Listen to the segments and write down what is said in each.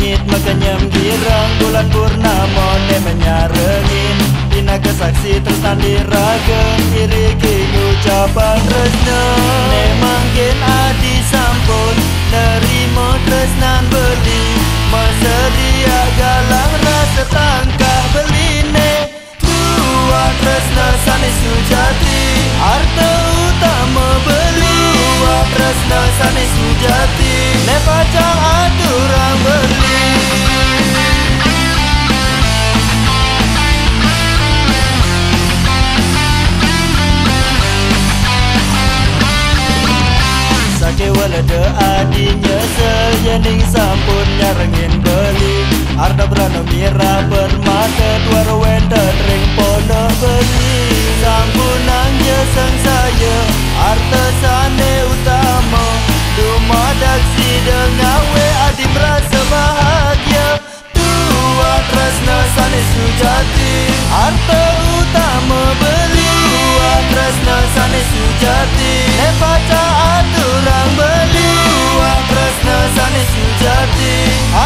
langit makanyam girang bulan purnama ne menyarengin. Dina kesaksi terus dirageng iri king ucapan resna. Ne mangkin adi sampun nerimo adinya sejening sampun nyarengin beli Arda berana mira bermata Dua wenda ring pono beli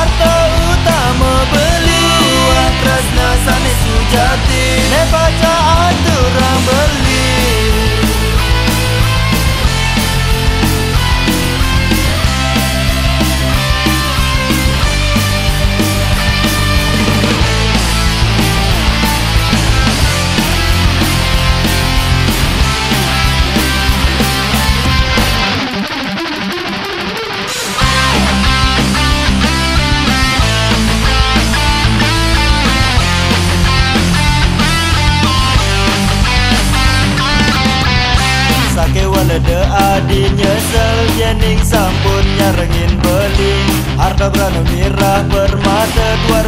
Arta utama beli. Tua tresna sane sujati. Ne Walada adi nyesel Jening sampun nyarengin beli Harta beranu mirah bermata Tuar